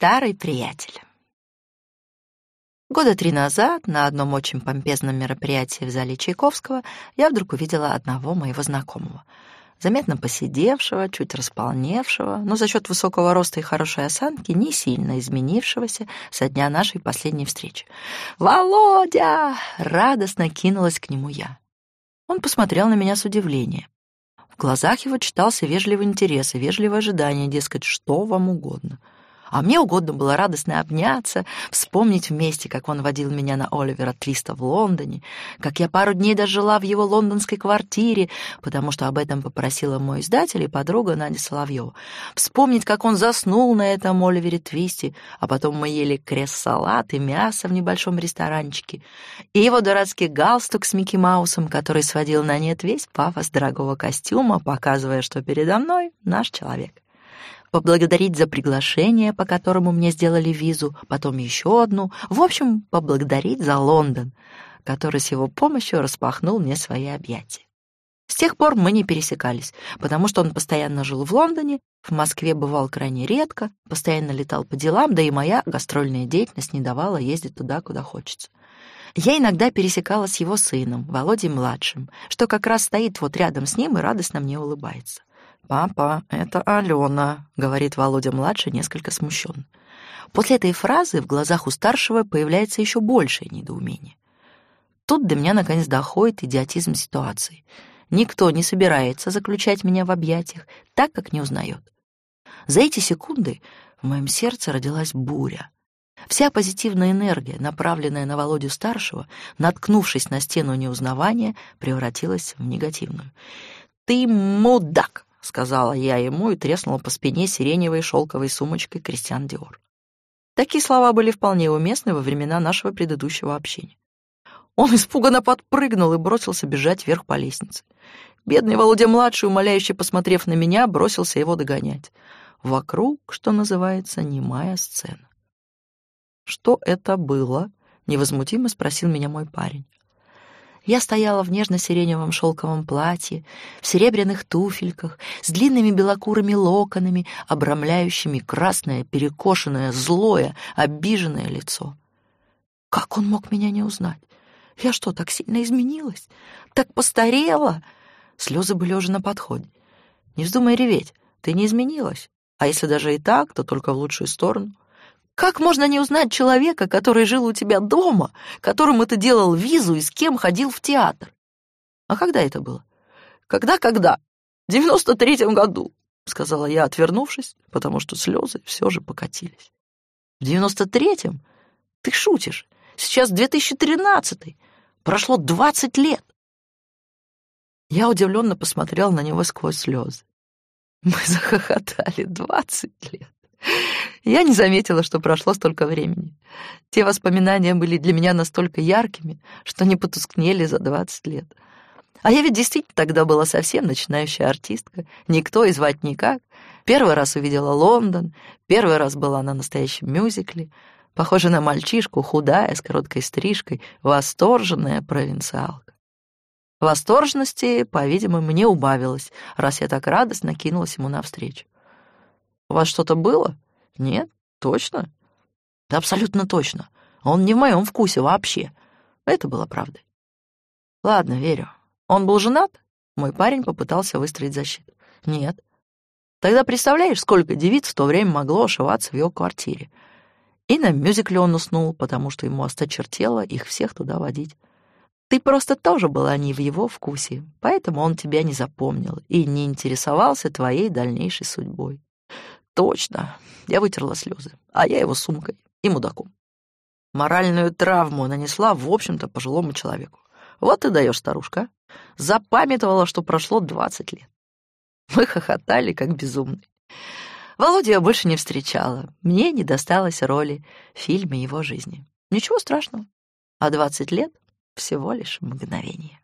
Старый приятель. Года три назад на одном очень помпезном мероприятии в зале Чайковского я вдруг увидела одного моего знакомого. Заметно посидевшего, чуть располневшего, но за счет высокого роста и хорошей осанки не сильно изменившегося со дня нашей последней встречи. «Володя!» — радостно кинулась к нему я. Он посмотрел на меня с удивлением. В глазах его читался вежливый интерес и вежливое ожидание, дескать, что вам угодно — а мне угодно было радостно обняться, вспомнить вместе, как он водил меня на Оливера Твиста в Лондоне, как я пару дней дожила в его лондонской квартире, потому что об этом попросила мой издатель и подруга Надя Соловьева. Вспомнить, как он заснул на этом Оливере Твисте, а потом мы ели крест-салат и мясо в небольшом ресторанчике, и его дурацкий галстук с Микки Маусом, который сводил на нет весь пафос дорогого костюма, показывая, что передо мной наш человек поблагодарить за приглашение, по которому мне сделали визу, потом еще одну, в общем, поблагодарить за Лондон, который с его помощью распахнул мне свои объятия. С тех пор мы не пересекались, потому что он постоянно жил в Лондоне, в Москве бывал крайне редко, постоянно летал по делам, да и моя гастрольная деятельность не давала ездить туда, куда хочется. Я иногда пересекалась с его сыном, Володей-младшим, что как раз стоит вот рядом с ним и радостно мне улыбается. «Папа, это Алена», — говорит Володя-младший, несколько смущен. После этой фразы в глазах у старшего появляется еще большее недоумение. Тут до меня наконец доходит идиотизм ситуации. Никто не собирается заключать меня в объятиях, так как не узнает. За эти секунды в моем сердце родилась буря. Вся позитивная энергия, направленная на Володю-старшего, наткнувшись на стену неузнавания, превратилась в негативную. «Ты мудак!» — сказала я ему и треснула по спине сиреневой шелковой сумочкой Кристиан Диор. Такие слова были вполне уместны во времена нашего предыдущего общения. Он испуганно подпрыгнул и бросился бежать вверх по лестнице. Бедный Володя-младший, умоляюще посмотрев на меня, бросился его догонять. Вокруг, что называется, немая сцена. «Что это было?» — невозмутимо спросил меня мой парень. Я стояла в нежно-сиреневом шелковом платье, в серебряных туфельках, с длинными белокурыми локонами, обрамляющими красное, перекошенное, злое, обиженное лицо. Как он мог меня не узнать? Я что, так сильно изменилась? Так постарела? Слезы были уже на подходе. Не вздумай реветь, ты не изменилась. А если даже и так, то только в лучшую сторону. Как можно не узнать человека, который жил у тебя дома, которому ты делал визу и с кем ходил в театр? А когда это было? Когда-когда? В девяносто третьем году, сказала я, отвернувшись, потому что слезы все же покатились. В девяносто третьем? Ты шутишь. Сейчас две тысячи тринадцатый. Прошло двадцать лет. Я удивленно посмотрел на него сквозь слезы. Мы захохотали двадцать лет. Я не заметила, что прошло столько времени. Те воспоминания были для меня настолько яркими, что не потускнели за двадцать лет. А я ведь действительно тогда была совсем начинающая артистка, никто и звать никак. Первый раз увидела Лондон, первый раз была на настоящем мюзикле, похожа на мальчишку, худая, с короткой стрижкой, восторженная провинциалка. Восторженности, по-видимому, не убавилось, раз я так радостно кинулась ему навстречу. «У вас что-то было?» Нет, точно? Да абсолютно точно. Он не в моем вкусе вообще. Это было правдой. Ладно, верю. Он был женат? Мой парень попытался выстроить защиту. Нет. Тогда представляешь, сколько девиц в то время могло ошиваться в его квартире. И на мюзикле он уснул, потому что ему осточертело их всех туда водить. Ты просто тоже была не в его вкусе, поэтому он тебя не запомнил и не интересовался твоей дальнейшей судьбой. Точно. Я вытерла слезы, а я его сумкой и мудаком. Моральную травму нанесла, в общем-то, пожилому человеку. Вот ты даешь, старушка. Запамятовала, что прошло двадцать лет. Мы хохотали, как безумные. Володю я больше не встречала. Мне не досталось роли в фильме его жизни. Ничего страшного. А двадцать лет — всего лишь мгновение.